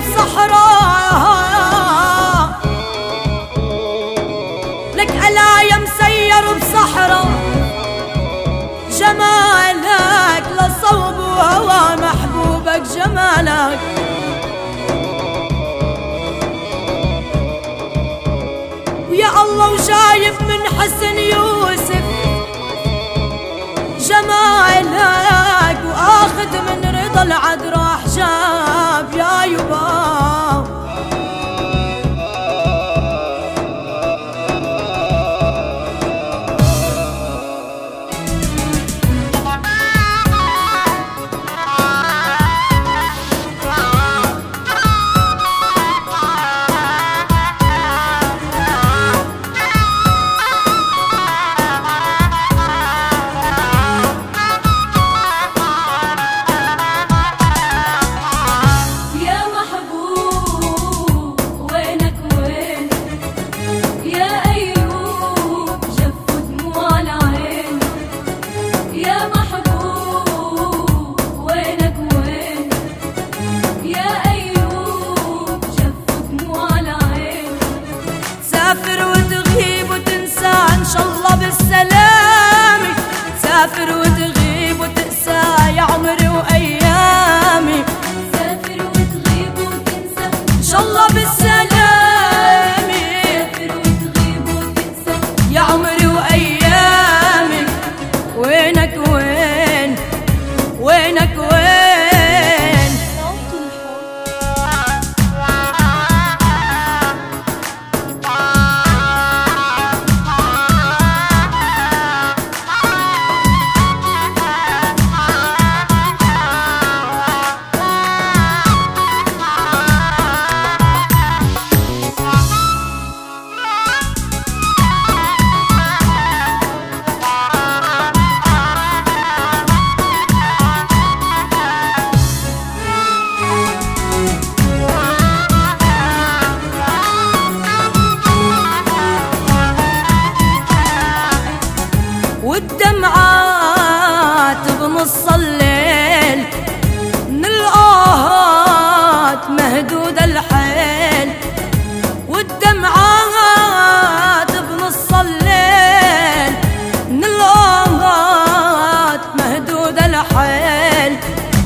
بصحراء لك ألا يا مسير بصحراء. جمالك لصوب وهوى محبوبك جمالك. ويا الله وجايب من حسن يوسف. جمالك وآخذ من رضا العذراء حجاب.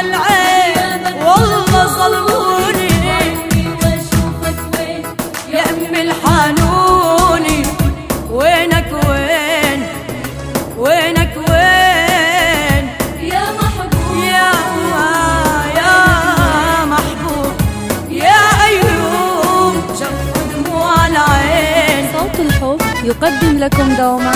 العين والله وين يا الحانوني. وينك وين؟ وينك وين؟ يا محبوب. يا يا محبوب. يا أيوب دموع العين. صوت الحب يقدم لكم دوما.